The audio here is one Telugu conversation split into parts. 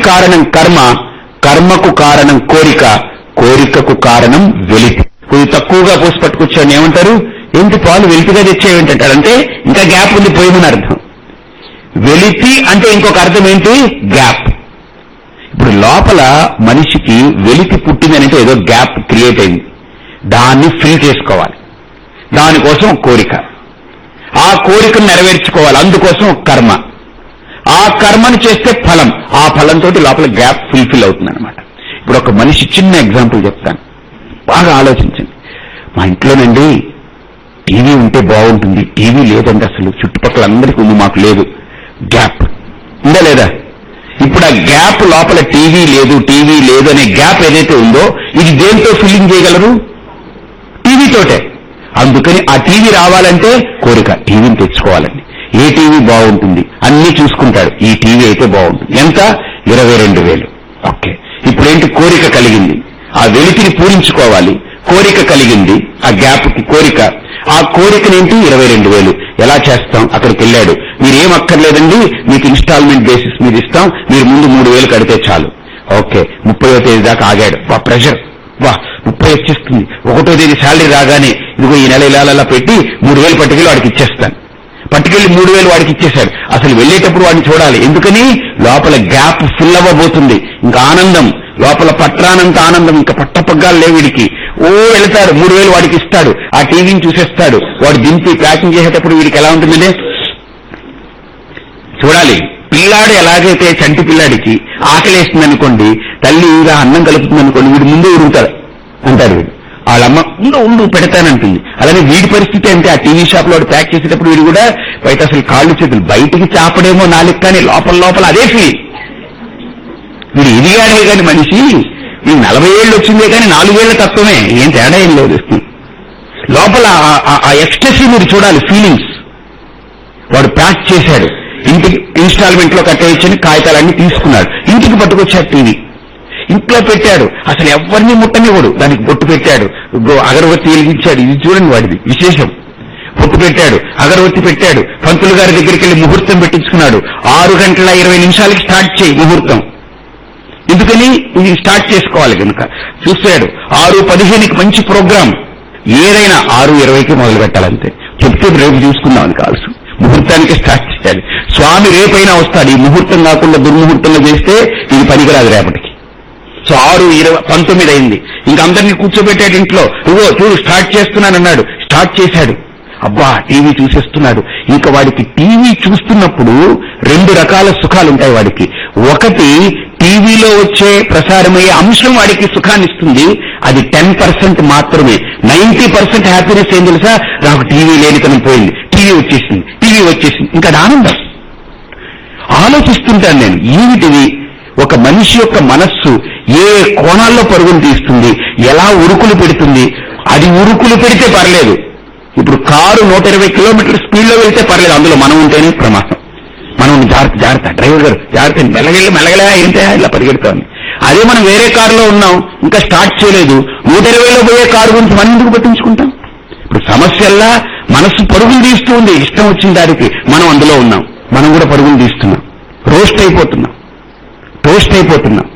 కారణం కర్మ కర్మకు కారణం కోరిక కోరికకు కారణం వెలితి. కొద్ది తక్కువగా పోసి పట్టుకొచ్చాను ఏమంటారు? ఏంటి పాలు వెలితిగా తెచ్చేవేంటారు అంటే ఇంకా గ్యాప్ ఉంది పోయిందని అర్థం. వెలితి అంటే ఇంకొక అర్థం ఏంటి? గ్యాప్. ఇప్పుడు లోపల మనిషికి వెలితి పుట్టిందనంటే ఏదో గ్యాప్ క్రియేట్ అయింది. దాన్ని ఫిల్ చేసుకోవాలి. దానికోసం కోరిక. ఆ కోరికను నెరవేర్చుకోవాలి. అందుకోసం కర్మ. ఆ కర్మను చేస్తే ఫలం. ఆ ఫలంతో లోపల గ్యాప్ ఫుల్ఫిల్ అవుతుంది అనమాట ఇప్పుడు ఒక మనిషి చిన్న ఎగ్జాంపుల్ చెప్తాను. బాగా ఆలోచించండి. మా ఇంట్లోనండి టీవీ ఉంటే బాగుంటుంది. టీవీ లేదండి అసలు. చుట్టుపక్కల అందరికీ ఉంది మాకు లేదు. గ్యాప్. ఉందా లేదా? ఇప్పుడు ఆ గ్యాప్ లోపల టీవీ లేదు టీవీ లేదు అనే గ్యాప్ ఏదైతే ఉందో ఇది దేంతో ఫిల్లింగ్ చేయగలరు? టీవీతోటే అందుకని ఆ టీవీ రావాలంటే కోరిక టీవీని తెచ్చుకోవాలి. ఏ టీవీ బాగుంటుంది? అన్ని చూసుకుంటాడు. ఈ టీవీ అయితే బాగుంటుంది. ఎంత? ఇరవై రెండు వేలు. ఓకే. ఇప్పుడేంటి? కోరిక కలిగింది. ఆ వెలితిని పూరించుకోవాలి. కోరిక కలిగింది. ఆ గ్యాప్ కోరిక. ఆ కోరికనేంటి? ఇరవై రెండు వేలు. ఎలా చేస్తాం? అక్కడికి వెళ్ళాడు. మీరేం అక్కర్లేదండి. మీకు ఇన్స్టాల్మెంట్ బేసిస్ మీద ఇస్తాం. మీరు ముందు మూడు వేలు కడితే చాలు. ఓకే. ముప్పయో తేదీ దాకా ఆగాడు. వా ప్రెషర్. వా ముప్పై వచ్చేస్తుంది. ఒకటో తేదీ శాలరీ రాగానే ఇదిగో ఈ నెల ఇలా పెట్టి మూడు వేలు పట్టుకెళ్ళి వాడికి ఇచ్చేస్తాను. పట్టుకెళ్ళి మూడు వేలు వాడికి ఇచ్చేశాడు. అసలు వెళ్ళేటప్పుడు వాడిని చూడాలి. ఎందుకని? లోపల గ్యాప్ ఫుల్ అవ్వబోతుంది. ఇంకా ఆనందం. లోపల పట్రానంత ఆనందం. ఇంకా పట్టపగ్గాలు లేవు వీడికి. ఓ వెళతాడు. మూడు వేలు వాడికి ఇస్తాడు. ఆ టీవీని చూసేస్తాడు. వాడు దింపి ప్యాకింగ్ చేసేటప్పుడు వీడికి ఎలా ఉంటుందండి? చూడాలి. పిల్లాడు ఎలాగైతే చంటి పిల్లాడికి ఆకలేస్తుంది అనుకోండి తల్లి ఇలా అన్నం కలుపుతుంది అనుకోండి వీడు ముందే ఉరుగుతాడు అంటాడు వీడు. వాళ్ళమ్మ ఉండు ఉండు పెడతానంటుంది. అలానే వీడి పరిస్థితి అంటే ఆ టీవీ షాప్లో వాడు ప్యాక్ చేసేటప్పుడు వీడు కూడా బయట అసలు కాళ్ళు చేతులు బయటికి చాపడేమో నాలుగు కానీ లోపల లోపల అదే ఫీల్ వీడు ఇదిగాడే కాని మనిషి ఈ నలభై ఏళ్ళు వచ్చిందే కానీ నాలుగేళ్ళ తత్వమే. ఏం తేడా ఏం లేదు. లోపల ఆ- ఆ- మీరు చూడాలి ఫీలింగ్స్ వాడు ప్యాక్ చేశాడు. ఇంటికి ఇన్స్టాల్మెంట్లో కట్టేయచ్చని కాగితాలన్నీ తీసుకున్నాడు. ఇంటికి పట్టుకొచ్చాడు టీవీ. ఇంట్లో పెట్టాడు. అసలు ఎవరిని ముట్టనివ్వడు. దానికి బొట్టు పెట్టాడు. గో- అగరబత్తి వెలిగించాడు. ఇది చూడండి వాడిది. విశేషం. బొట్టు పెట్టాడు. అగరబత్తి పెట్టాడు. పంతులు గారి దగ్గరికి వెళ్ళి ముహూర్తం పెట్టించుకున్నాడు. ఆరు గంటల ఇరవై నిమిషాలకి స్టార్ట్ చేయి ముహూర్తం. ఎందుకని? ఇది స్టార్ట్ చేసుకోవాలి కనుక చూశాడు ఆరు పదిహేనుకి మంచి ప్రోగ్రాం. ఏదైనా ఆరు ఇరవైకి మొదలు పెట్టాలంతే. చెప్తే రేపు చూసుకుందామని కాల్సు. ముహూర్తానికి స్టార్ట్ చేయాలి. స్వామి రేపైనా వస్తాడు. ఈ ముహూర్తం కాకుండా దుర్ముహూర్తంలో చేస్తే ఇది పనికిరాదు రేపటికి. సో ఆరు ఇరవై పంతొమ్మిది అయింది. ఇంకందరినీ కూర్చోబెట్టాడు ఇంట్లో. ఇగో చూడు స్టార్ట్ చేస్తున్నానన్నాడు స్టార్ట్ చేశాడు. అబ్బా టీవీ చూసేస్తున్నాడు. ఇంకా వాడికి టీవీ చూస్తున్నప్పుడు రెండు రకాల సుఖాలు ఉంటాయి వాడికి. ఒకటి టీవీలో వచ్చే ప్రసారమయ్యే అంశం వాడికి సుఖాన్ని ఇస్తుంది. అది టెన్ పర్సెంట్ మాత్రమే. నైన్టీ పర్సెంట్ హ్యాపీనెస్ ఏం తెలుసా? నాకు టీవీ లేనితనం పోయింది. టీవీ వచ్చేసింది. టీవీ వచ్చేసింది. ఇంకా ఆనందం. ఆలోచిస్తుంటాను నేను ఏమిటివి ఒక మనిషి యొక్క మనస్సు ఏ కోణాల్లో పరుగులు తీస్తుంది ఎలా ఉరుకులు పెడుతుంది అది ఉరుకులు పెడితే పర్లేదు. ఇప్పుడు కారు నూట ఇరవై కిలోమీటర్ స్పీడ్లో వెళ్తే పర్లేదు అందులో మనం ఉంటేనే ప్రమాదం. మనం జాగ్రత్త జాగ్రత్త. డ్రైవర్ గారు జాగ్రత్త మెల్లగెళ్ళి మెల్లగలే ఏంటే ఇలా పరిగెడుతోంది. అదే మనం వేరే కారులో ఉన్నాం ఇంకా స్టార్ట్ చేయలేదు నూట ఇరవైలో పోయే కారు గురించి మనం ఎందుకు పట్టించుకుంటాం? ఇప్పుడు సమస్యల్లా మనస్సు పరుగులు తీస్తూ ఉంది ఇష్టం వచ్చిన దానికి మనం అందులో ఉన్నాం మనం కూడా పరుగులు తీస్తున్నాం రోస్ట్ అయిపోతున్నాం. పోస్ట్ అయిపోతున్నాం.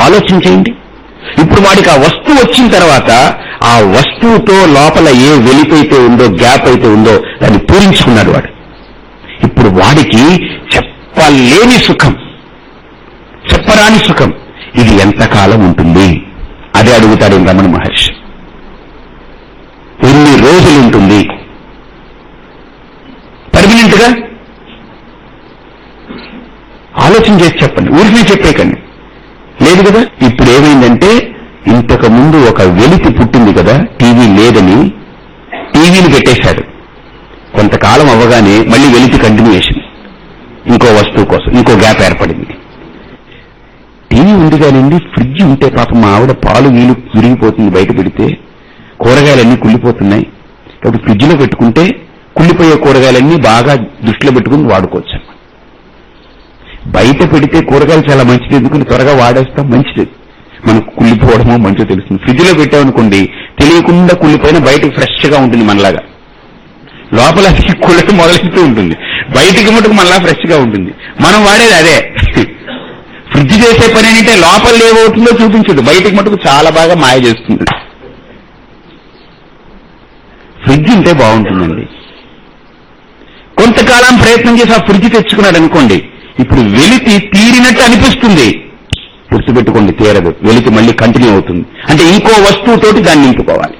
ఆలోచించేయండి. ఇప్పుడు వాడికి ఆ వస్తువు వచ్చిన తర్వాత ఆ వస్తువుతో లోపల ఏ వెలిపైతే ఉందో గ్యాప్ అయితే ఉందో దాన్ని పూరించుకున్నాడు వాడు. ఇప్పుడు వాడికి చెప్పలేని సుఖం. చెప్పరాని సుఖం. ఇది ఎంతకాలం ఉంటుంది? అదే అడుగుతాడు రమణ మహర్షి. ఎన్ని రోజులుంటుంది ఉంటుంది పర్మనెంట్గా ఆలోచన చేసి చెప్పండి. ఊరికి చెప్పేకండి లేదు కదా? ఇప్పుడు ఏమైందంటే ఇంతకు ముందు ఒక వెలితి పుట్టింది కదా టీవీ లేదని టీవీని పెట్టేశాడు. కొంతకాలం అవ్వగానే మళ్ళీ వెలితి కంటిన్యూయేషన్ ఇంకో వస్తువు కోసం ఇంకో గ్యాప్ ఏర్పడింది. టీవీ ఉంది కానివ్వండి ఫ్రిడ్జ్ ఉంటే పాపం మా ఆవిడ పాలు వీలు విరిగిపోతుంది బయట పెడితే. కూరగాయలన్నీ కుళ్ళిపోతున్నాయి. కాబట్టి ఫ్రిడ్జ్లో పెట్టుకుంటే కుళ్ళిపోయే కూరగాయలన్నీ బాగా దృష్టిలో పెట్టుకుని వాడుకోవచ్చు. అన్నమాట. బయట పెడితే కూరగాయలు చాలా మంచిది ఎందుకంటే త్వరగా వాడేస్తాం మంచిది. మనకు కుళ్ళిపోవడమో మంచిగా తెలుస్తుంది. ఫ్రిడ్జ్లో పెట్టామనుకోండి తెలియకుండా కుళ్ళిపోయినా బయటకు ఫ్రెష్గా ఉంటుంది మనలాగా. లోపల కుళ్ళకి మొదలెడుతూ ఉంటుంది. బయటికి మటుకు మళ్ళా ఫ్రెష్గా ఉంటుంది. మనం వాడేది అదే. ఫ్రిడ్జ్ చేసే పని ఏంటంటే లోపల ఏమవుతుందో చూపించదు. బయటికి మటుకు చాలా బాగా మాయ చేస్తుంది. ఫ్రిడ్జ్ ఉంటే బాగుంటుందండి. కొంతకాలం ప్రయత్నం చేసి ఆ ఫ్రిడ్జ్ తెచ్చుకున్నాడు అనుకోండి ఇప్పుడు వెలితి తీరినట్టు అనిపిస్తుంది. గుర్తుపెట్టుకోండి తీరదు. వెలితి మళ్ళీ కంటిన్యూ అవుతుంది. అంటే ఇంకో వస్తువుతోటి దాన్ని నింపుకోవాలి.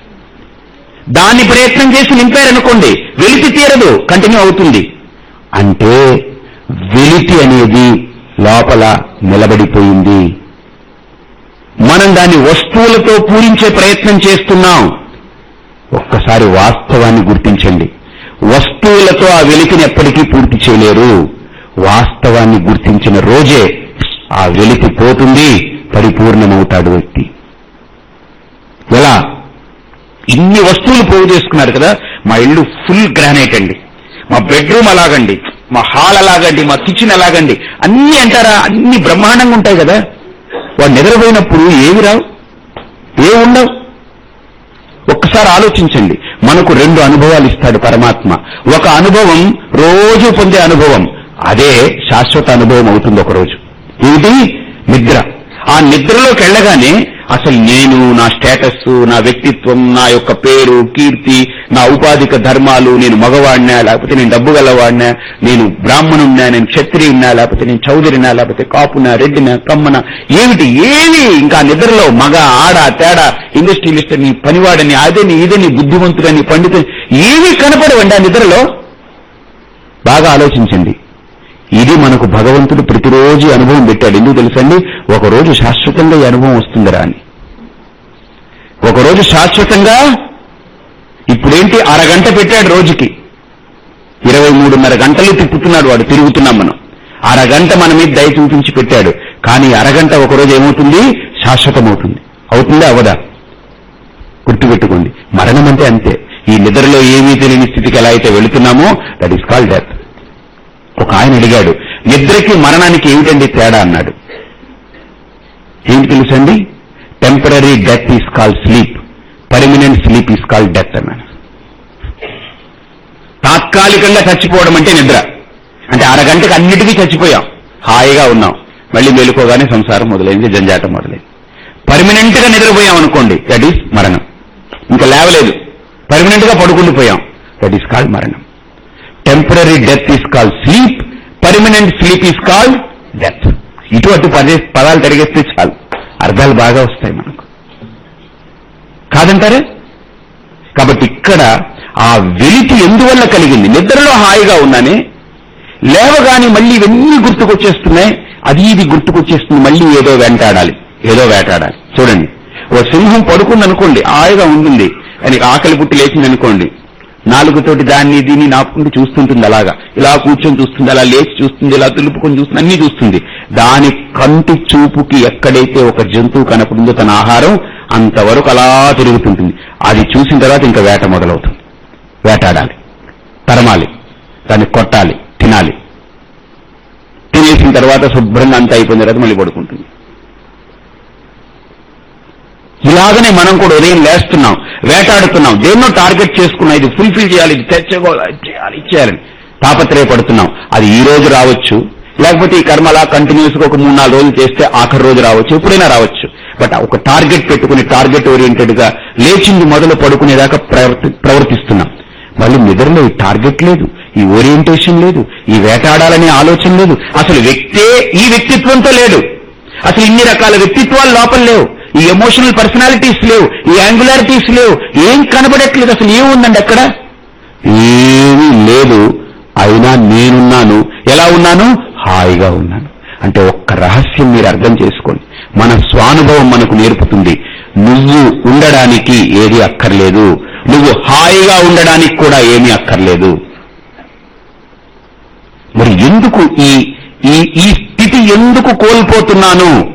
దాన్ని ప్రయత్నం చేసి నింపారనుకోండి వెలితి తీరదు కంటిన్యూ అవుతుంది. అంటే వెలితి అనేది లోపల నిలబడిపోయింది. మనం దాన్ని వస్తువులతో పూరించే ప్రయత్నం చేస్తున్నాం. ఒక్కసారి వాస్తవాన్ని గుర్తించండి. వస్తువులతో ఆ వెలితిని ఎప్పటికీ పూర్తి చేయలేరు. వాస్తవాన్ని గుర్తించిన రోజే ఆ వెలితి పోతుంది పరిపూర్ణమవుతాడు వ్యక్తి. ఎలా? ఇన్ని వస్తువులు పోగు చేసుకున్నారు కదా మా ఇల్లు ఫుల్ గ్రానైట్ అండి. మా బెడ్రూమ్ అలాగండి మా హాల్ అలాగండి మా కిచెన్ అలాగండి. అన్ని అంటారా అన్ని బ్రహ్మాండంగా ఉంటాయి కదా. వాడు నిద్రపోయినప్పుడు ఏమి రావు? ఏ ఉండవు? ఒక్కసారి ఆలోచించండి. మనకు రెండు అనుభవాలు ఇస్తాడు పరమాత్మ. ఒక అనుభవం రోజు పొందే అనుభవం. అదే శాశ్వత అనుభవం అవుతుంది ఒకరోజు. ఏమిటి నిద్ర. ఆ నిద్రలోకి వెళ్ళగానే అసలు నేను నా స్టేటస్ నా వ్యక్తిత్వం నా యొక్క పేరు కీర్తి నా ఉపాధిక ధర్మాలు నేను మగవాడినా లేకపోతే నేను డబ్బు గలవాడినా నేను బ్రాహ్మణున్నా నేను క్షత్రియున్నా లేకపోతే నేను చౌదరినా లేకపోతే కాపునా రెడ్డినా కమ్మన ఏమిటి ఏమి ఇంకా నిద్రలో మగ ఆడ తేడా ఇండస్ట్రియలిస్ట్ నీ పనివాడని అదని ఇదని బుద్ధిమంతుడని పండితుని ఏమీ కనపడవండి ఆ నిద్రలో? బాగా ఆలోచించండి. ఇది మనకు భగవంతుడు ప్రతిరోజు అనుభవం పెట్టాడు. ఎందుకు తెలుసండి? ఒకరోజు శాశ్వతంగా ఈ అనుభవం వస్తుందిరా అని. ఒకరోజు శాశ్వతంగా ఇప్పుడేంటి? అరగంట పెట్టాడు రోజుకి. ఇరవై మూడున్నర గంటలు తిప్పుతున్నాడు వాడు తిరుగుతున్నాం మనం. అరగంట మన మీద దయ చూపించి పెట్టాడు. కానీ అరగంట ఒకరోజు ఏమవుతుంది? శాశ్వతమవుతుంది. అవుతుందా? అవదా గుర్తుపెట్టుకోండి. మరణం అంటే అంతే. ఈ నిద్రలో ఏమీ తెలియని స్థితికి ఎలా అయితే వెళుతున్నామో దట్ ఈస్ కాల్ డెత్ ఒక ఆయన అడిగాడు నిద్రకి మరణానికి ఏమిటండి తేడా? అన్నాడు. ఏంటి తెలుసండి? Temporary death is call sleep permanent sleep is call death అన్నాడు. తాత్కాలికంగా చచ్చిపోవడం అంటే నిద్ర. అంటే అరగంటకి అన్నిటికీ చచ్చిపోయాం. హాయిగా ఉన్నాం. మళ్ళీ మేలుకోగానే సంసారం మొదలైంది జంజాటం మొదలైంది. పర్మనెంట్గా నిద్రపోయాం అనుకోండి దట్ ఈస్ మరణం. ఇంకా లేవలేదు. పర్మనెంట్గా పడుకుండిపోయాం దట్ ఈస్ కాల్డ్ మరణం. Temporary death is call sleep permanent sleep is call death ఇటువంటి పదే పదాలు తిరిగేస్తే చాలు. అర్థాలు బాగా వస్తాయి మనకు. కాదంటారే? కాబట్టి ఇక్కడ ఆ వెలితి ఎందువల్ల కలిగింది? నిద్రలో హాయిగా ఉన్నానే? లేవగాని మళ్ళీ ఇవన్నీ గుర్తుకొచ్చేస్తున్నాయి. అది ఇది గుర్తుకొచ్చేస్తుంది. మళ్ళీ ఏదో వెంటాడాలి. ఏదో వేటాడాలి. చూడండి. ఓ సింహం పడుకుంది అనుకోండి హాయిగా ఉంటుంది. అని ఆకలి పుట్టి లేచింది అనుకోండి నాలుగుతోటి దాన్ని దీన్ని నాపుకుంటూ చూస్తుంటుంది అలాగా. ఇలా కూర్చొని చూస్తుంది అలా లేచి చూస్తుంది ఇలా తులుపుకొని చూస్తుంది అన్ని చూస్తుంది. దాని కంటి చూపుకి ఎక్కడైతే ఒక జంతువు కనపడిందో తన ఆహారం అంతవరకు అలా తిరుగుతుంటుంది. అది చూసిన తర్వాత ఇంకా వేట మొదలవుతుంది. వేటాడాలి. తరమాలి. దాన్ని కొట్టాలి. తినాలి. తినేసిన తర్వాత శుభ్రంగా అంతా అయిపోయిన తర్వాత మళ్ళీ పడుకుంటుంది. ఇలాగనే మనం కూడా ఉదయం లేస్తున్నాం వేటాడుతున్నాం. దేన్నో టార్గెట్ చేసుకున్నాం. ఇది ఫుల్ఫిల్ చేయాలి ఇది తెచ్చుకోవాలి చేయాలి ఇచ్చేయాలని తాపత్రయపడుతున్నాం. అది ఈ రోజు రావచ్చు. లేకపోతే ఈ కర్మ అలా కంటిన్యూస్గా ఒక మూడు నాలుగు రోజులు చేస్తే ఆఖరి రోజు రావచ్చు. ఎప్పుడైనా రావచ్చు. బట్ ఒక టార్గెట్ పెట్టుకుని టార్గెట్ ఓరియంటెడ్గా లేచింది మొదలు పడుకునేదాకా ప్రవర్తి ప్రవర్తిస్తున్నాం. మళ్ళీ నిద్రలో ఈ టార్గెట్ లేదు ఈ ఓరియంటేషన్ లేదు ఈ వేటాడాలనే ఆలోచన లేదు. అసలు వ్యక్తే ఈ వ్యక్తిత్వంతో లేడు. అసలు ఇన్ని రకాల వ్యక్తిత్వాలు లోపల లేవు. ఈ ఎమోషనల్ పర్సనాలిటీస్ లేవు ఈ యాంగులారిటీస్ లేవు. ఏం కనబడట్లేదు అసలు? ఏముందండి అక్కడ? ఏమీ లేదు. అయినా నేనున్నాను. ఎలా ఉన్నాను? హాయిగా ఉన్నాను. అంటే ఒక్క రహస్యం మీరు అర్థం చేసుకోండి. మన స్వానుభవం మనకు నేర్పుతుంది. నువ్వు ఉండడానికి ఏది అక్కర్లేదు. నువ్వు హాయిగా ఉండడానికి కూడా ఏమీ అక్కర్లేదు. మరి ఎందుకు ఈ ఈ ఈ స్థితి ఎందుకు కోల్పోతున్నాను?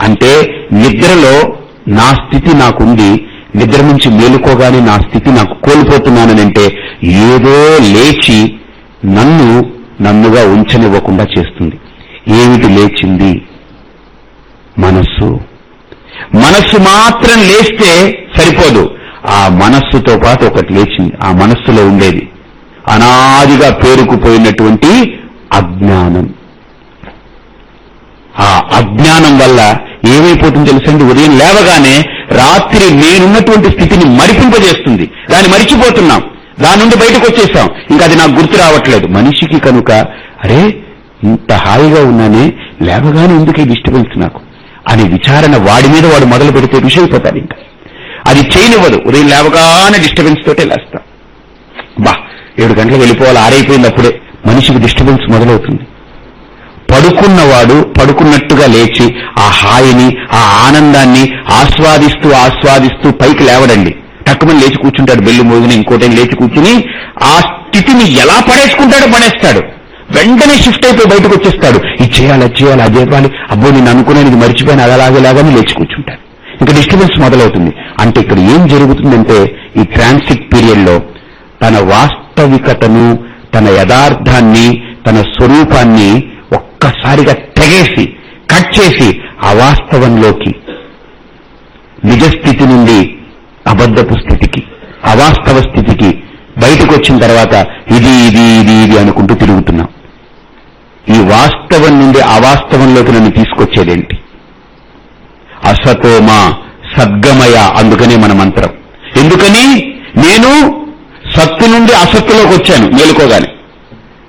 అంటే నిద్రలో నా స్థితి నాకుంది. నిద్ర నుంచి మేలుకోగానే నా స్థితి నాకు కోల్పోతున్నానంటే ఏదో లేచి నన్ను నన్నుగా ఉంచనివ్వకుండా చేస్తుంది. ఏమిటి లేచింది? మనస్సు. మనస్సు మాత్రం లేస్తే సరిపోదు. ఆ మనస్సుతో పాటు ఒకటి లేచింది. ఆ మనస్సులో ఉండేది. అనాదిగా పేరుకుపోయినటువంటి అజ్ఞానం. ఆ అజ్ఞానం వల్ల ఏమైపోతుంది తెలుసండి? ఉదయం లేవగానే రాత్రి నేనున్నటువంటి స్థితిని మరిపింపజేస్తుంది. దాన్ని మరిచిపోతున్నాం. దాని నుండి బయటకు వచ్చేసాం. ఇంకా అది నాకు గుర్తు రావట్లేదు. మనిషికి కనుక అరే ఇంత హాయిగా ఉన్నానే లేవగానే ఎందుకు ఈ డిస్టర్బెన్స్ నాకు? అనే విచారణ వాడి మీద వాడు మొదలు పెడితే ఋషి అయిపోతాడు ఇంకా. అది చేయనివ్వదు. ఉదయం లేవగానే డిస్టర్బెన్స్ తోటే లేస్తాం. బా ఏడు గంటలకు వెళ్ళిపోవాలి. ఆరైపోయింది అప్పుడే. మనిషికి డిస్టర్బెన్స్ మొదలవుతుంది. పడుకున్నవాడు పడుకున్నట్టుగా లేచి ఆ హాయిని ఆ ఆనందాన్ని ఆస్వాదిస్తూ ఆస్వాదిస్తూ పైకి లేవడండి. తక్కువని లేచి కూర్చుంటాడు బెల్లు మోగిన ఇంకోటేం లేచి కూర్చుని ఆ స్థితిని ఎలా పడేసుకుంటాడో పడేస్తాడు. వెంటనే షిఫ్ట్ అయిపోయి బయటకు వచ్చేస్తాడు. ఇది చేయాలి అది చేయాలి అది చెప్పాలి అబ్బో నేను అనుకున్నాను ఇది మర్చిపోయాను అలాగేలాగానే లేచి కూర్చుంటాడు. ఇంకా డిస్టర్బెన్స్ మొదలవుతుంది. అంటే ఇక్కడ ఏం జరుగుతుందంటే ఈ ట్రాన్సిట్ పీరియడ్లో తన వాస్తవికతను తన యథార్థాన్ని తన స్వరూపాన్ని ఒక్కసారిగా తెగేసి కట్ చేసి అవాస్తవంలోకి నిజస్థితి నుండి అబద్ధపు స్థితికి అవాస్తవ స్థితికి బయటకు వచ్చిన తర్వాత ఇది ఇది ఇది ఇది అనుకుంటూ తిరుగుతున్నాం. ఈ వాస్తవం నుండి అవాస్తవంలోకి నన్ను తీసుకొచ్చేదేంటి అసతోమా సద్గమయ అందుకనే మన మంత్రం. ఎందుకని? నేను సత్తు నుండి అసత్తులోకి వచ్చాను మేలుకోగానే.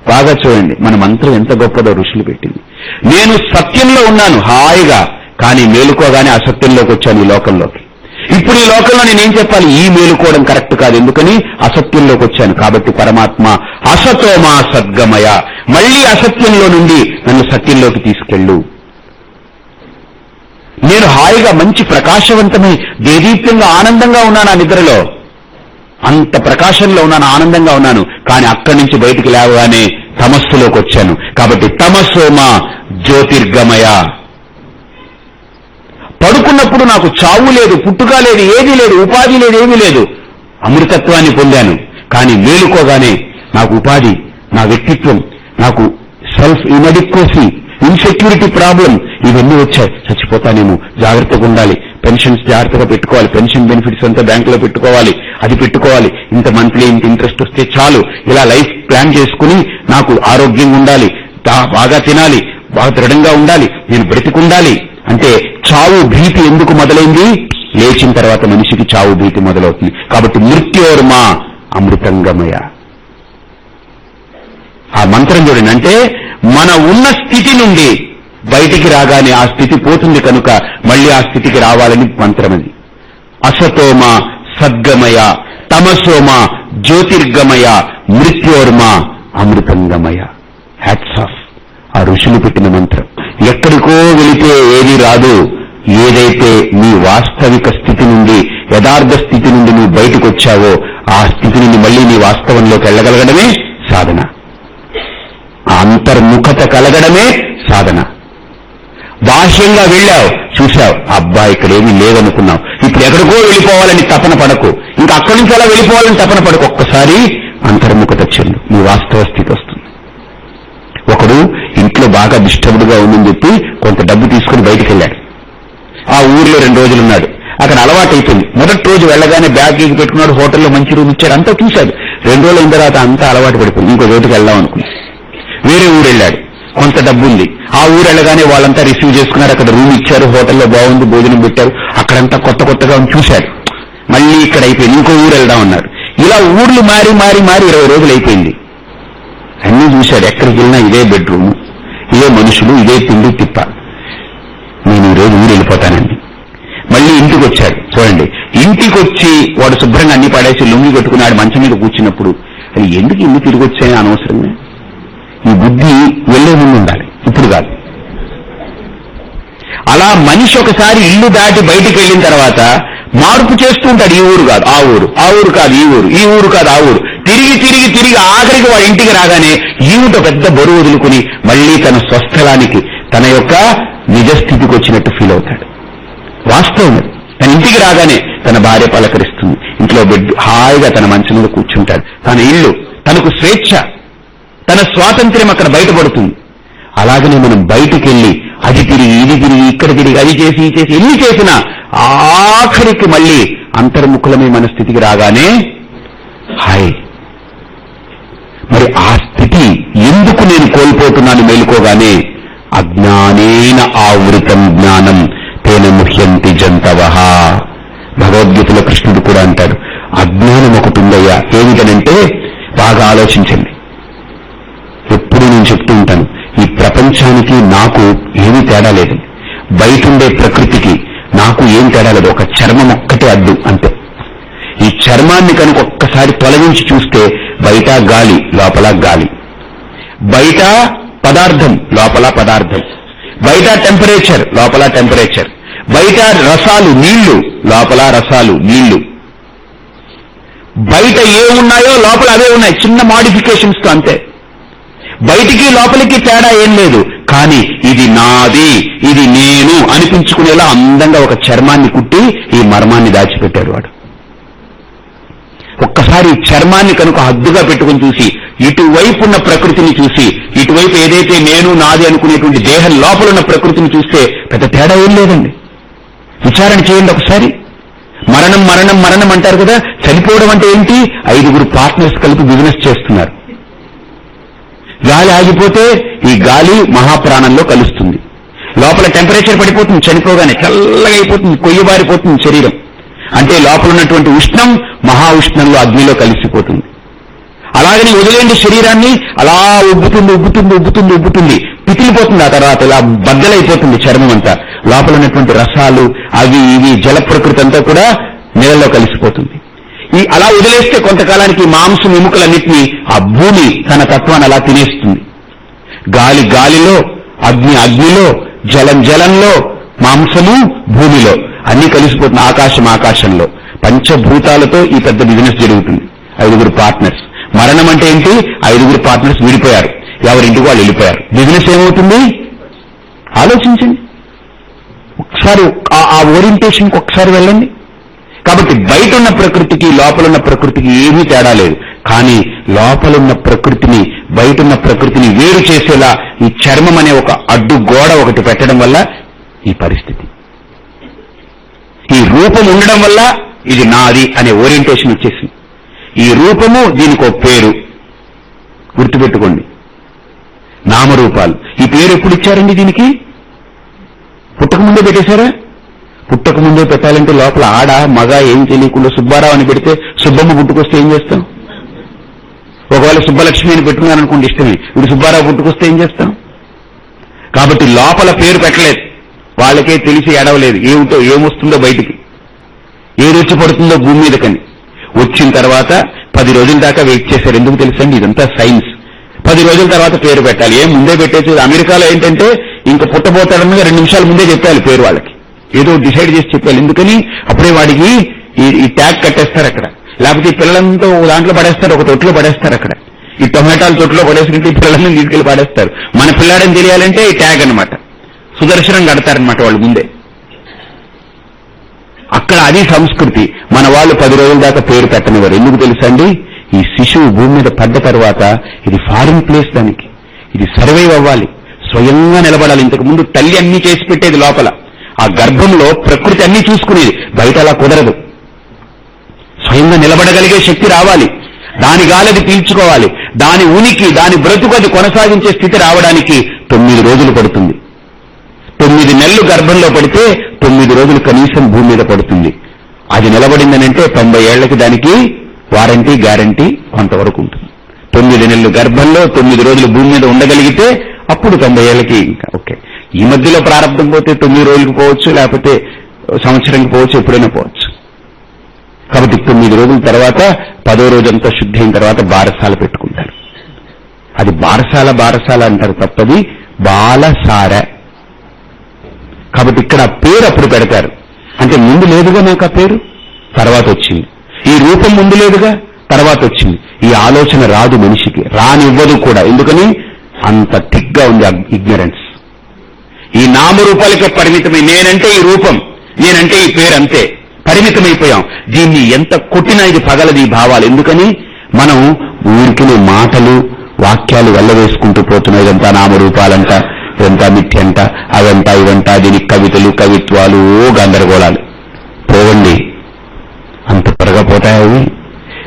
బాగా చూడండి మన మంత్రం ఎంత గొప్పదో ఋషులు పెట్టింది. నేను సత్యంలో ఉన్నాను హాయిగా కానీ మేలుకోగానే అసత్యంలోకి వచ్చాను ఈ లోకంలోకి. ఇప్పుడు ఈ లోకంలో నేనేం చెప్పాలి? ఈ మేలుకోవడం కరెక్ట్ కాదు ఎందుకని? అసత్యంలోకి వచ్చాను కాబట్టి పరమాత్మ అసతోమా సద్గమయ. మళ్ళీ అసత్యంలో నుండి నన్ను సత్యంలోకి తీసుకెళ్ళు. నేను హాయిగా మంచి ప్రకాశవంతమై దేదీప్యంగా ఆనందంగా ఉన్నాను ఆ నిద్రలో. అంత ప్రకాశంలో ఉన్నాను ఆనందంగా ఉన్నాను. కానీ అక్కడి నుంచి బయటికి లేవగానే తమస్సులోకి వచ్చాను. కాబట్టి తమస్సోమ జ్యోతిర్గమయ. పడుకున్నప్పుడు నాకు చావు లేదు పుట్టుక లేదు ఏదీ లేదు ఉపాధి లేదు ఏమీ లేదు. అమృతత్వాన్ని పొందాను. కానీ మేలుకోగానే నాకు ఉపాధి నా వ్యక్తిత్వం నాకు సెల్ఫ్ ఇన్అడిక్వసీ ఇన్సెక్యూరిటీ ప్రాబ్లం ఇవన్నీ వచ్చాయి. చచ్చిపోతానేమో జాగ్రత్తగా ఉండాలి. పెన్షన్స్ జాగ్రత్తగా పెట్టుకోవాలి. పెన్షన్ బెనిఫిట్స్ అంతా బ్యాంకులో పెట్టుకోవాలి. అది పెట్టుకోవాలి. ఇంత మంత్లీ ఇంత ఇంట్రెస్ట్ వస్తే చాలు. ఇలా లైఫ్ ప్లాన్ చేసుకుని నాకు ఆరోగ్యంగా ఉండాలి. బాగా తినాలి. బాగా దృఢంగా ఉండాలి. నేను బ్రతికుండాలి. అంటే చావు భీతి ఎందుకు మొదలైంది? లేచిన తర్వాత మనిషికి చావు భీతి మొదలవుతుంది. కాబట్టి మృత్యోర్మా అమృతంగమయ. ఆ మంత్రం చూడండి. అంటే మన ఉన్న స్థితి నుండి బయటికి రాగానే ఆ స్థితి పోతుంది కనుక మళ్ళీ ఆ స్థితికి రావాలని మంత్రమది అసతోమ సద్గమయ తమసోమ జ్యోతిర్గమయ మృత్యోర్మ అమృతంగమయ. హ్యాట్స్ ఆఫ్ ఆ ఋషులు పెట్టిన మంత్రం. ఎక్కడికో వెళితే ఏది రాదు. ఏదైతే నీ వాస్తవిక స్థితి నుండి యథార్థ స్థితి నుండి నువ్వు బయటకు వచ్చావో ఆ స్థితి నుండి మళ్ళీ నీ వాస్తవంలోకి వెళ్ళగలగడమే సాధన. అంతర్ముఖత కలగడమే సాధన. బాహ్యంగా వెళ్ళావు. చూశావు అబ్బా ఇక్కడేమీ లేదనుకున్నావు. ఇప్పుడు ఎక్కడికో వెళ్ళిపోవాలని తపన పడకు. ఇంకా అక్కడి నుంచి అలా వెళ్ళిపోవాలని తపన పడకు. ఒక్కసారి అంతర్ముఖత చెందు. నీ వాస్తవ స్థితి వస్తుంది. ఒకడు ఇంట్లో బాగా డిస్టర్బ్డ్గా ఉందని చెప్పి కొంత డబ్బు తీసుకుని బయటికి వెళ్ళాడు ఆ ఊర్లో రెండు రోజులు ఉన్నాడు అక్కడ అలవాటు అయిపోయింది మొదటి రోజు వెళ్ళగానే బ్యాగ్ గీకి పెట్టుకున్నాడు హోటల్లో మంచి రూమ్ ఇచ్చాడు అంతా చూశాడు. రెండు రోజులు అయిన తర్వాత అంతా అలవాటు పడిపోయింది. ఇంకో చోటుకి వెళ్దాం అనుకున్నాడు. వేరే ఊరు వెళ్ళాడు కొంత డబ్బు ఉంది ఆ ఊరు వెళ్ళగానే వాళ్ళంతా రిసీవ్ చేసుకున్నారు. అక్కడ రూమ్ ఇచ్చారు హోటల్లో బాగుంది భోజనం పెట్టారు. అక్కడంతా కొత్త కొత్తగా చూశాడు మళ్ళీ ఇక్కడ అయిపోయింది. ఇంకో ఊరు వెళ్దాం అన్నారు. ఇలా ఊర్లు మారి మారి మారి ఇరవై రోజులు అయిపోయింది. అన్ని చూశాడు ఎక్కడికి వెళ్ళినా ఇదే బెడ్రూమ్ ఇదే మనుషులు ఇదే తిండి తిప్ప. నేను ఈరోజు ఊరు వెళ్ళిపోతానండి. మళ్ళీ ఇంటికి వచ్చాడు చూడండి. ఇంటికి వచ్చి వాడు శుభ్రంగా అన్ని పడేసి లొంగి కట్టుకున్నాడు మంచం మీద కూర్చున్నప్పుడు అది ఎందుకు ఇల్లు తిరిగి వచ్చాయని అనవసరంగా? ఈ బుద్ధి వెళ్ళే ముందు ఉండాలి. ఇప్పుడు కాదు. అలా మనిషి ఒకసారి ఇల్లు దాటి బయటికి వెళ్ళిన తర్వాత మార్పు చేస్తూ ఉంటాడు ఈ ఊరు కాదు ఆ ఊరు. ఆ ఊరు కాదు ఈ ఊరు. ఈ ఊరు కాదు ఆ ఊరు. తిరిగి తిరిగి తిరిగి ఆఖరికి వాడి ఇంటికి రాగానే ఈవిట పెద్ద బరువు వదులుకుని మళ్ళీ తన స్వస్థలానికి తన యొక్క నిజస్థితికి వచ్చినట్టు ఫీల్ అవుతాడు. వాస్తవం తన ఇంటికి రాగానే తన భార్య పలకరిస్తుంది. ఇంట్లో బెడ్ హాయిగా తన మంచంలో మీద కూర్చుంటాడు. తన ఇల్లు తనకు స్వేచ్ఛ. తన స్వాతంత్ర్యం అక్కడ బయటపడుతుంది. అలాగనే మనం బయటికి వెళ్ళి అది తిరిగి ఇది తిరిగి ఇక్కడ తిరిగి అది చేసి ఇది చేసి ఎన్ని చేసినా ఆఖరికి మళ్ళీ అంతర్ముఖులమే మన స్థితికి రాగానే హాయ్. మరి ఆ స్థితి ఎందుకు నేను కోల్పోతున్నాను మేలుకోగానే అజ్ఞానేన ఆవృతం జ్ఞానం తేన ముహ్యంతి జంతవ. భగవద్గీతలో కృష్ణుడు కూడా అంటాడు అజ్ఞానం ఒకటి ఉందయ్యా ఏమిటనంటే బాగా ఆలోచించండి. ఎప్పుడు నేను చెప్తూ ఉంటాను. ఈ ప్రపంచానికి నాకు ఏమీ తేడా లేదు. బయటుండే ప్రకృతికి నాకు ఏం తేడా లేదు. ఒక చర్మం ఒక్కటే అడ్డు అంతే. ఈ చర్మాన్ని కనుక ఒక్కసారి తొలగించి చూస్తే బయట గాలి లోపల గాలి. బయట పదార్థం లోపల పదార్థం. బయట టెంపరేచర్ లోపల టెంపరేచర్. బయట రసాలు నీళ్ళు లోపల రసాలు నీళ్ళు. బయట ఏ ఉన్నాయో లోపల అవే ఉన్నాయి. చిన్న మాడిఫికేషన్స్తో అంతే. బయటికి లోపలికి తేడా ఏం లేదు. కానీ ఇది నాది ఇది నేను అనిపించుకునేలా అందంగా ఒక చర్మాన్ని కుట్టి ఈ మర్మాన్ని దాచిపెట్టాడు వాడు. ఒక్కసారి చర్మాన్ని కనుక హద్దుగా పెట్టుకుని చూసి ఇటువైపు ఉన్న ప్రకృతిని చూసి ఇటువైపు ఏదైతే నేను నాది అనుకునేటువంటి దేహం లోపల ఉన్న ప్రకృతిని చూస్తే పెద్ద తేడా ఏం లేదండి. విచారణ చేయండి ఒకసారి. మరణం మరణం మరణం అంటారు కదా చనిపోవడం అంటే ఏంటి? ఐదుగురు పార్ట్నర్స్ కలిపి బిజినెస్ చేస్తున్నారు. గాలి ఆగిపోతే ఈ గాలి మహాప్రాణంలో కలుస్తుంది. లోపల టెంపరేచర్ పడిపోతుంది చనిపోగానే చల్లగా అయిపోతుంది కొయ్యబారిపోతుంది శరీరం. అంటే లోపల ఉన్నటువంటి ఉష్ణం మహా ఉష్ణంలో అగ్నిలో కలిసిపోతుంది. అలాగని వదిలేండి శరీరాన్ని అలా ఉబ్బుతుంది ఉబ్బుతుంది ఉబ్బుతుంది ఉబ్బుతుంది. పితిలిపోతుంది ఆ తర్వాత ఇలా బద్దలైపోతుంది చర్మం అంతా. లోపల ఉన్నటువంటి రసాలు అవి ఇవి జల ప్రకృతి అంతా కూడా నీళ్ళలో కలిసిపోతుంది. ఈ అలా వదిలేస్తే కొంతకాలానికి మాంసం ఎముకలన్నింటినీ ఆ భూమి తన తత్వాన్ని అలా తినేస్తుంది. గాలి గాలిలో అగ్ని అగ్నిలో జలం జలంలో మాంసము భూమిలో అన్ని కలిసిపోతున్న ఆకాశం ఆకాశంలో. పంచభూతాలతో ఈ పెద్ద బిజినెస్ జరుగుతుంది. ఐదుగురు పార్ట్నర్స్ మరణం అంటే ఏంటి? ఐదుగురు పార్ట్నర్స్ విడిపోయారు. ఎవరింటికి వాళ్ళు వెళ్ళిపోయారు. బిజినెస్ ఏమవుతుంది? ఆలోచించండి. ఒకసారి ఆ ఓరియంటేషన్కి ఒకసారి వెళ్ళండి. కాబట్టి బయట ఉన్న ప్రకృతికి లోపలున్న ప్రకృతికి ఏమీ తేడా లేదు. కానీ లోపలున్న ప్రకృతిని బయట ఉన్న ప్రకృతిని వేరు చేసేలా ఈ చర్మం అనే ఒక అడ్డు గోడ ఒకటి పెట్టడం వల్ల ఈ పరిస్థితి. ఈ రూపం ఉండడం వల్ల ఇది నాది అనే ఓరియంటేషన్ వచ్చేసింది. ఈ రూపము దీనికి ఒక పేరు. గుర్తుపెట్టుకోండి. నామరూపాలు. ఈ పేరు ఎప్పుడు ఇచ్చారండి దీనికి? పుట్టక ముందే పెట్టేశారా? పుట్టక ముందే పెట్టాలంటే లోపల ఆడ మగ ఏం తెలియకుండా సుబ్బారావు అని పెడితే సుబ్బమ్మ పుట్టుకొస్తే ఏం చేస్తాం? ఒకవేళ సుబ్బలక్ష్మి అని పెట్టుకున్నారనుకోండి ఇష్టమే. ఇప్పుడు సుబ్బారావు పుట్టుకొస్తే ఏం చేస్తాం? కాబట్టి లోపల పేరు పెట్టలేదు. వాళ్ళకే తెలిసి ఎడవలేదు ఏమిటో ఏమొస్తుందో బయటికి. ఏ వచ్చి పడుతుందో భూమి మీద కని వచ్చిన తర్వాత పది రోజుల దాకా వెయిట్ చేశారు. ఎందుకు తెలుసండి? ఇదంతా సైన్స్. పది రోజుల తర్వాత పేరు పెట్టాలి. ఏం ముందే పెట్టేసి అమెరికాలో ఏంటంటే ఇంకా పుట్టబోతాడని రెండు నిమిషాల ముందే చెప్పాలి పేరు వాళ్ళకి. ఏదో డిసైడ్ చేసి చెప్పాలి. ఎందుకని? అప్పుడే వాడికి ఈ ట్యాగ్ కట్టేస్తారు అక్కడ. లేకపోతే పిల్లలంతా పిల్లలంతా దాంట్లో పడేస్తారు ఒక తొట్లో పడేస్తారు అక్కడ. ఈ టొమాటాల తొట్లో పడేసినట్టు ఈ పిల్లల్ని తీసుకెళ్ళి పడేస్తారు. మన పిల్లాడని తెలియాలంటే ఈ ట్యాగ్ అనమాట సుదర్శనం కడతారనమాట వాళ్ళు ముందే. అక్కడ అది సంస్కృతి. మన వాళ్ళు పది రోజుల దాకా పేరు పెట్టనివారు ఎందుకు తెలుసండి ఈ శిశువు భూమి మీద పడ్డ తర్వాత ఇది ఫారిన్ ప్లేస్ దానికి. ఇది సర్వైవ్ అవ్వాలి. స్వయంగా నిలబడాలి. ఇంతకు ముందు తల్లి అన్ని చేసి పెట్టేది లోపల. ఆ గర్భంలో ప్రకృతి అన్ని చూసుకునేది. బయట అలా కుదరదు. స్వయంగా నిలబడగలిగే శక్తి రావాలి. దాని గాలది పీల్చుకోవాలి. దాని ఉనికి దాని బ్రతుకు అది కొనసాగించే స్థితి రావడానికి తొమ్మిది రోజులు పడుతుంది. తొమ్మిది నెలలు గర్భంలో పడితే తొమ్మిది రోజులు కనీసం భూమి మీద పడుతుంది. అది నిలబడిందనంటే తొంభై ఏళ్ళకి దానికి వారంటీ గ్యారంటీ కొంతవరకు ఉంటుంది. తొమ్మిది నెలలు గర్భంలో తొమ్మిది రోజులు భూమి మీద ఉండగలిగితే అప్పుడు తొంభై ఏళ్ళకి ఇంకా ఓకే. ఈ మధ్యలో ప్రారంభం పోతే తొమ్మిది రోజులకు పోవచ్చు లేకపోతే సంవత్సరంకి పోవచ్చు ఎప్పుడైనా పోవచ్చు. కాబట్టి తొమ్మిది రోజుల తర్వాత పదో రోజంతా శుద్ధి అయిన తర్వాత బారసాల పెట్టుకుంటారు. అది బారసాల బారసాల అంటారు తప్పది బాలసార. కాబట్టి ఇక్కడ పేరు అప్పుడు పెడతారు. అంటే ముందు లేదుగా నాకు ఆ పేరు? తర్వాత వచ్చింది. ఈ రూపం ముందు లేదుగా? తర్వాత వచ్చింది. ఈ ఆలోచన రాదు మనిషికి. రానివ్వదు కూడా. ఎందుకని? అంత థిక్గా ఉంది ఇగ్నరెన్స్ ఈ నామరూపాలకే పరిమితమై నేనంటే ఈ రూపం నేనంటే ఈ పేరు అంతే. పరిమితమైపోయాం. దీన్ని ఎంత కొట్టినా ఇది పగలది ఈ భావాలు. ఎందుకని? మనం ఊరికినే మాటలు వాక్యాలు వెళ్ళవేసుకుంటూ పోతున్నాయి. ఇదంతా నామరూపాలంట ఇదంతా మిథ్యంట అదంతా ఇవంట దీనికి కవితలు కవిత్వాలు ఓ గందరగోళాలు. పోవండి. అంత త్వరగా పోతాయి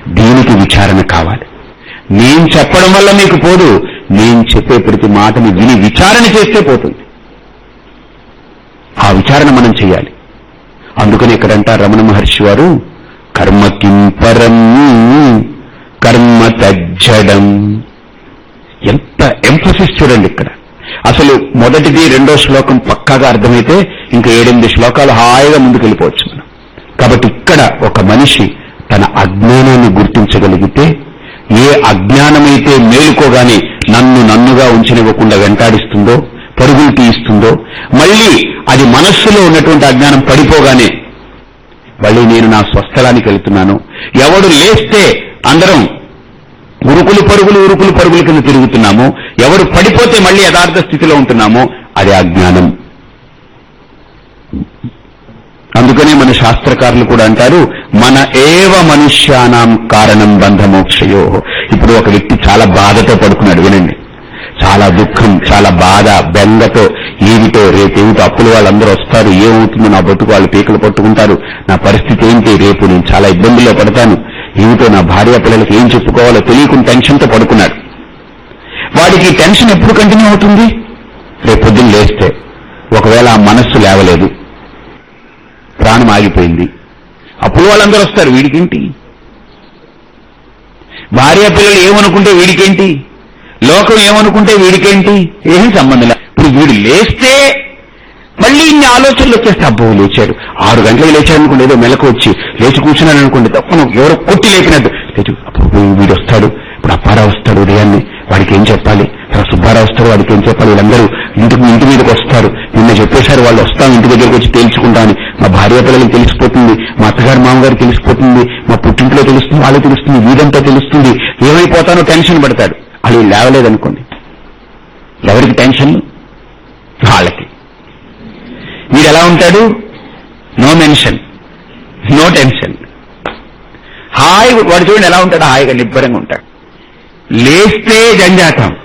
దీనికి విచారణ కావాలి. నేను చెప్పడం వల్ల మీకు పోదు. నేను చెప్పే ప్రతి మాటని విని విచారణ చేస్తే పోతుంది. విచారణ మనం చేయాలి. అందుకని ఇక్కడంట రమణ మహర్షి వారు కర్మ కింపరం కర్మ తజ్జడం. ఎంత ఎంఫసిస్ చూడండి ఇక్కడ. అసలు మొదటిది రెండో శ్లోకం పక్కాగా అర్థమైతే ఇంకా ఏడెనిమిది శ్లోకాలు హాయిగా ముందుకెళ్ళిపోవచ్చు మనం. కాబట్టి ఇక్కడ ఒక మనిషి తన అజ్ఞానాన్ని గుర్తించగలిగితే ఏ అజ్ఞానమైతే మేలుకోగానే నన్ను నన్నుగా ఉంచనివ్వకుండా వెంటాడిస్తుందో పరుగులు తీయిస్తుందో మళ్ళీ అది మనస్సులో ఉన్నటువంటి అజ్ఞానం పడిపోగానే మళ్ళీ నేను నా స్వస్థలానికి వెళ్తున్నాను. ఎవడు లేస్తే అందరం ఉరుకులు పరుగులు ఉరుకులు పరుగుల కింద తిరుగుతున్నాము. ఎవడు పడిపోతే మళ్ళీ యథార్థ స్థితిలో ఉంటున్నామో అది అజ్ఞానం. అందుకనే మన శాస్త్రకారులు కూడా అంటారు మన ఏవ మనుష్యానాం కారణం బంధమోక్షయో ఇప్పుడు ఒక వ్యక్తి చాలా బాధతో పడుకున్నాడు వినండి. చాలా దుఃఖం చాలా బాధ బెంగతో ఏమిటో రేపేమిటో అప్పులు వాళ్ళందరూ వస్తారు ఏమవుతుందో నా బతుకు వాళ్ళు పీకలు పట్టుకుంటారు నా పరిస్థితి ఏంటి రేపు నేను చాలా ఇబ్బందుల్లో పడతాను ఏమిటో నా భార్య పిల్లలకి ఏం చెప్పుకోవాలో తెలియకుండా టెన్షన్తో పడుకున్నాడు. వాడికి టెన్షన్ ఎప్పుడు కంటిన్యూ అవుతుంది? రేపు పొద్దున్న లేస్తే ఒకవేళ ఆ మనస్సు లేవలేదు ప్రాణం ఆగిపోయింది అప్పుడు వాళ్ళందరూ వస్తారు వీడికేంటి? భార్య పిల్లలు ఏమనుకుంటే వీడికేంటి? లోకం ఏమనుకుంటే వీడికేంటి? ఏం సంబంధం ఇప్పుడు వీడు లేస్తే మళ్ళీ ఇన్ని ఆలోచనలు వచ్చేస్తే అబ్బో లేచాడు. ఆరు గంటలకు లేచాడు అనుకోండి ఏదో మెలకు వచ్చి లేచి కూర్చున్నాను అనుకోండి తప్పను ఎవరో కొట్టి లేపినట్టు. లేచు అప్పుడు వీడు వస్తాడు. ఇప్పుడు అప్పారావు వస్తాడు ఉదయాన్నే. వాడికి ఏం చెప్పాలి? తర్వాత సుబ్బారావు వస్తాడు వాడికి ఏం చెప్పాలి? వీళ్ళందరూ ఇంటికి ఇంటి మీదకి వస్తారు. నిన్న చెప్పేశారు వాళ్ళు వస్తాం ఇంటి దగ్గరికి వచ్చి తేల్చుకుంటామని మా భార్య పిల్లలకి తెలిసిపోతుంది మా అత్తగారు మామగారు తెలిసిపోతుంది మా పుట్టింట్లో తెలుస్తుంది వాళ్ళకి తెలుస్తుంది వీడంతా తెలుస్తుంది. ఏమైపోతానో టెన్షన్ పడతాడు. వాళ్ళు లేవలేదనుకోండి. ఎవరికి టెన్షన్ వాళ్ళకి. వీడు ఎలా ఉంటాడు? నో మెన్షన్ నో టెన్షన్ హాయి వాడు చూడండి ఎలా ఉంటాడు. హాయిగా నిబ్బరంగా ఉంటాడు. లేస్తే జంజాతం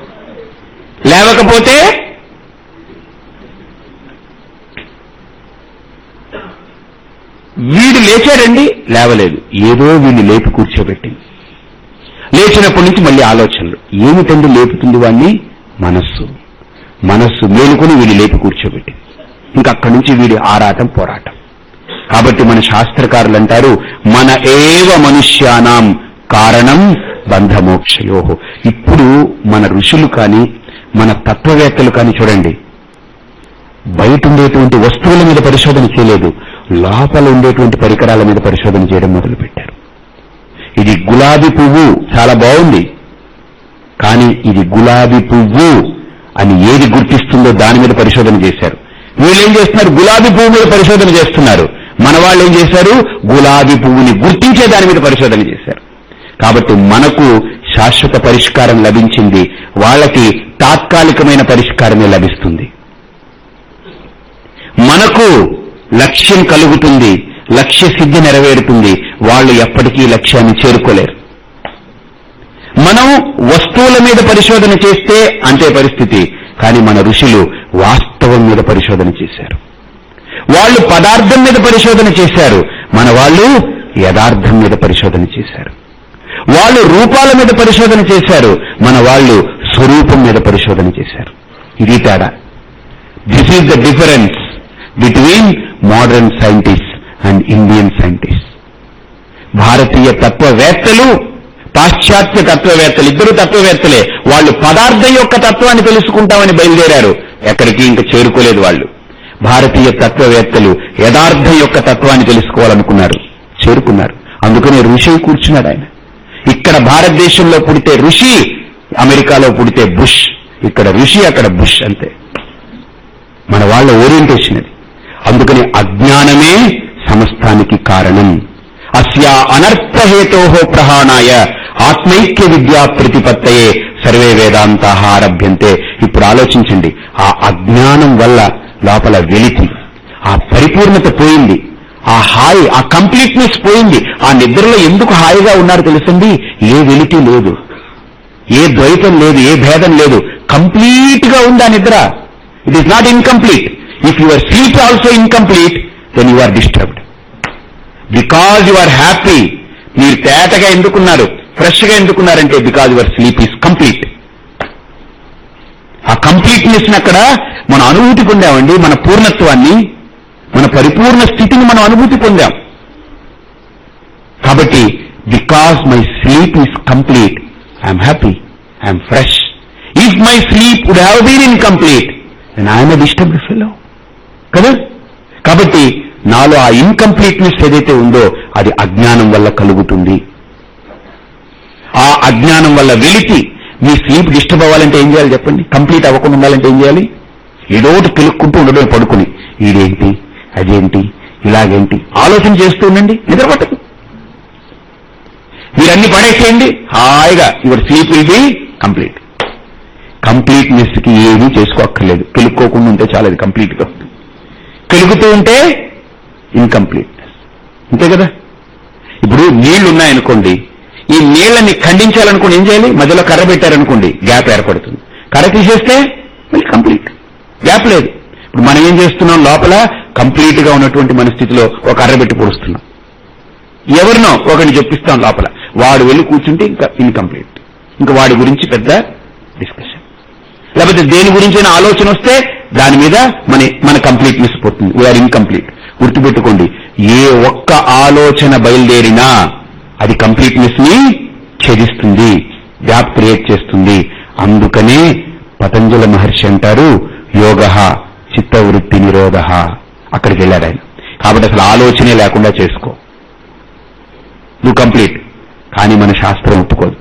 లేవకపోతే వీడు లేచాడండి లేవలేదు. ఏదో వీడిని లేపి కూర్చోబెట్టింది. లేచినప్పటి నుంచి మళ్ళీ ఆలోచనలు. ఏమిటండి లేపుతుంది వాణ్ణి? మనస్సు. మనస్సు మేలుకొని వీడి లేపి కూర్చోబెట్టింది ఇంకా అక్కడి నుంచి వీడి ఆరాటం పోరాటం. కాబట్టి మన శాస్త్రకారులు అంటారు మన ఏవ మనుష్యానాం కారణం బంధమోక్షయో. ఇప్పుడు మన ఋషులు కానీ మన తత్వవేత్తలు కానీ చూడండి. బయట ఉండేటువంటి వస్తువుల మీద పరిశోధన చేయలేదు. లోపల ఉండేటువంటి పరికరాల మీద పరిశోధన చేయడం మొదలుపెట్టారు. ఇది గులాబీ పువ్వు చాలా బాగుంది. కానీ ఇది గులాబీ పువ్వు అని ఏది గుర్తిస్తుందో దాని మీద పరిశోధన చేశారు. వీళ్ళు ఏం చేస్తున్నారు? గులాబీ పువ్వు మీద పరిశోధన చేస్తున్నారు. మన వాళ్ళు ఏం చేశారు? గులాబీ పువ్వుని గుర్తించే దాని మీద పరిశోధన చేశారు. కాబట్టి మనకు శాశ్వత పరిష్కారం లభించింది. వాళ్ళకి తాత్కాలికమైన పరిష్కారమే లభిస్తుంది. మనకు లక్ష్యం కలుగుతుంది. లక్ష్య సిద్ధి నెరవేరుతుంది. వాళ్ళు ఎప్పటికీ లక్ష్యాన్ని చేరుకోలేరు. మనం వస్తువుల మీద పరిశోధన చేస్తే అంతే పరిస్థితి. కానీ మన ఋషులు వాస్తవం మీద పరిశోధన చేశారు. వాళ్ళు పదార్థం మీద పరిశోధన చేశారు. మన వాళ్ళు యథార్థం మీద పరిశోధన చేశారు. వాళ్ళు రూపాల మీద పరిశోధన చేశారు. మన వాళ్ళు స్వరూపం మీద పరిశోధన చేశారు. ఇది తేడా. This is the difference between modern scientist and Indian scientist భారతీయ తత్వవేత్తలు పాశ్చాత్య తత్వవేత్తలు ఇద్దరు తత్వవేత్తలే. వాళ్ళు పదార్థం యొక్క తత్వాన్ని తెలుసుకుంటామని బయలుదేరారు. ఎక్కడికి ఇంకా చేరుకోలేదు వాళ్ళు. భారతీయ తత్వవేత్తలు యథార్థం యొక్క తత్వాన్ని తెలుసుకోవాలనుకున్నారు. చేరుకున్నారు. అందుకనే ఋషి కూర్చున్నాడు ఆయన. ఇక్కడ భారతదేశంలో పుడితే ఋషి అమెరికాలో పుడితే బుష్. ఇక్కడ ఋషి అక్కడ బుష్ అంతే. మన వాళ్ళ ఓరియంటేషన్ అది. అందుకని అజ్ఞానమే సమస్తానికి కారణం. అస్యా అనర్థహేతో ప్రహాణాయ ఆత్మైక్య విద్యా ప్రతిపత్తయే సర్వే వేదాంత ఆరభ్యంతే. ఇప్పుడు ఆలోచించండి ఆ అజ్ఞానం వల్ల లోపల వెలితి ఆ పరిపూర్ణత పోయింది ఆ హాయి ఆ కంప్లీట్నెస్ పోయింది ఆ నిద్రలో ఎందుకు హాయిగా ఉన్నారు తెలుసండి? ఏ వెలితి లేదు ఏ ద్వైతం లేదు ఏ భేదం లేదు కంప్లీట్గా ఉంది ఆ నిద్ర? It is not incomplete if your sleep also incomplete then you are disturbed because you are happy మీరు తేటగా ఎందుకున్నారు? ఫ్రెష్గా ఎందుకున్నారంటే because your sleep is complete ఆ కంప్లీట్నెస్ అక్కడ మనం అనుభూతి పొందామండి. మన పూర్ణత్వాన్ని మన పరిపూర్ణ స్థితిని మనం అనుభూతి పొందాం. కాబట్టి because my sleep is complete I'm happy I'm fresh if my sleep would have been incomplete ఆయన ఐఎమ్ డిస్టర్బ్డ్ ఫెలో కదా? కాబట్టి నాలో ఆ ఇన్కంప్లీట్నెస్ ఏదైతే ఉందో అది అజ్ఞానం వల్ల కలుగుతుంది. ఆ అజ్ఞానం వల్ల వెలితి మీ స్లీప్ డిస్టర్బ్ అవ్వాలంటే ఏం చేయాలి చెప్పండి? కంప్లీట్ అవ్వకుండా ఉండాలంటే ఏం చేయాలి? ఏదోటి పిలుక్కుంటూ ఉండడం పడుకుని. ఈడేంటి అదేంటి? ఇలాగేంటి? ఆలోచన చేస్తూ ఉండండి నిద్రపట్టదు మీరన్నీ పడేసేయండి హాయిగా your sleep will be complete కంప్లీట్నెస్కి ఏమీ చేసుకోక్కర్లేదు. పిలుక్కోకుండా ఉంటే చాలా అది కంప్లీట్గా పెరుగుతూ ఉంటే ఇన్కంప్లీట్నెస్ అంతే కదా? ఇప్పుడు నీళ్ళు ఉన్నాయనుకోండి ఈ నీళ్ళని ఖండించాలనుకోండి ఏం చేయాలి? మధ్యలో కర్ర పెట్టారనుకోండి గ్యాప్ ఏర్పడుతుంది. కర్ర తీసేస్తే మళ్ళీ కంప్లీట్. గ్యాప్ లేదు. ఇప్పుడు మనం ఏం చేస్తున్నాం? లోపల కంప్లీట్గా ఉన్నటువంటి మన స్థితిలో ఒక కర్ర పెట్టి పొడుస్తున్నాం. ఎవరినో ఒకరిని చెప్పిస్తాం లోపల. వాడు వెళ్ళి కూర్చుంటే ఇంకా ఇన్కంప్లీట్. ఇంకా వాడి గురించి పెద్ద డిస్కషన్. లేకపోతే దేని గురించి ఆలోచన వస్తే దాని మీద మన మన కంప్లీట్నెస్ పోతుంది వీఆర్ ఇన్కంప్లీట్ గుర్తుపెట్టుకోండి. ఏ ఒక్క ఆలోచన బయలుదేరినా అది కంప్లీట్నెస్ని ఛేదిస్తుంది గ్యాప్ క్రియేట్ చేస్తుంది. అందుకనే పతంజల మహర్షి అంటారు యోగ చిత్తవృత్తి నిరోధ. అక్కడికి వెళ్ళారు ఆయన. కాబట్టి అసలు ఆలోచనే లేకుండా చేసుకో. నువ్వు కంప్లీట్. కానీ మన శాస్త్రం ఒప్పుకోదు.